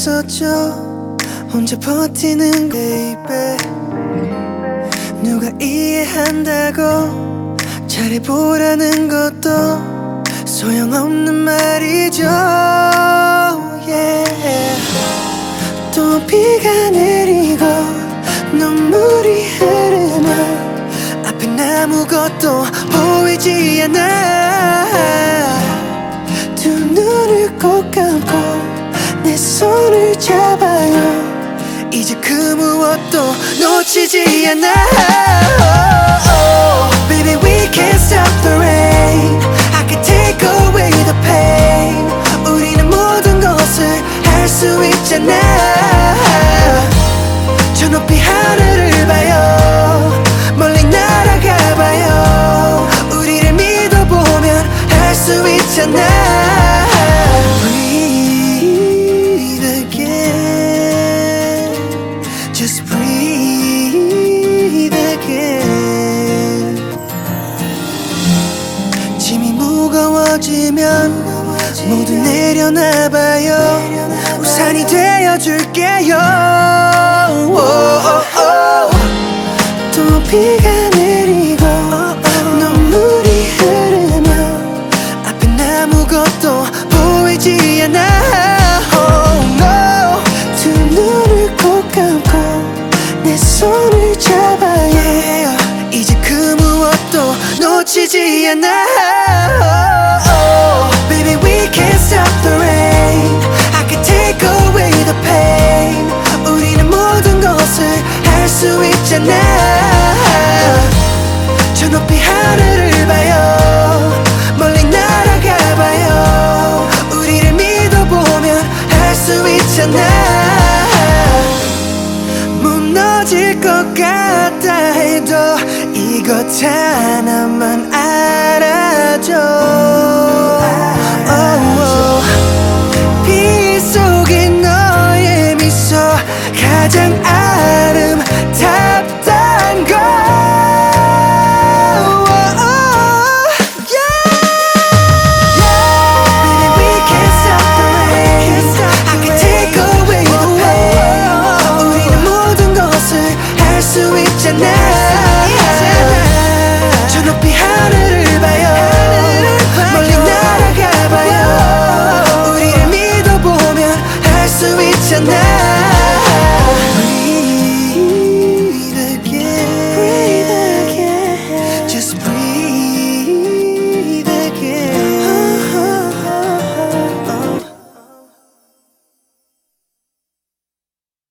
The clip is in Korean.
없었죠. 혼자 버티는 baby 누가 이해한다고 잘해보라는 것도 소용없는 말이죠. Yeah. 또 비가 내리고 눈물이 흐르면 앞엔 아무것도 보이지 않아. 두 눈을 꼭 감고 내 손을 잡아요. 이제 그 무엇도 놓치지 않아. Baby we can't stop the rain. I can take away the pain. 우리는 모든 것을 할 수 있잖아. 저 높이 하늘을 봐요. 멀리 날아가 봐요. 우리를 믿어보면 할 수 있잖아 모두 내려놔봐요. 우산이 되어줄게요. 또 비가 내리고 눈물이 흐르면 앞엔 아무것도 보이지 않아. Oh, 눈을 꼭 감고 내 손을 잡아요. 이제 그 무엇도 놓치지 않아 수 있잖아. 저 높이 하늘을 봐요. 멀리 날아가 봐요. 우리를 믿어보면 할 수 있잖아. 무너질 것 같다 해도 이것 하 괜찮아.